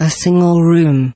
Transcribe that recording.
A single room.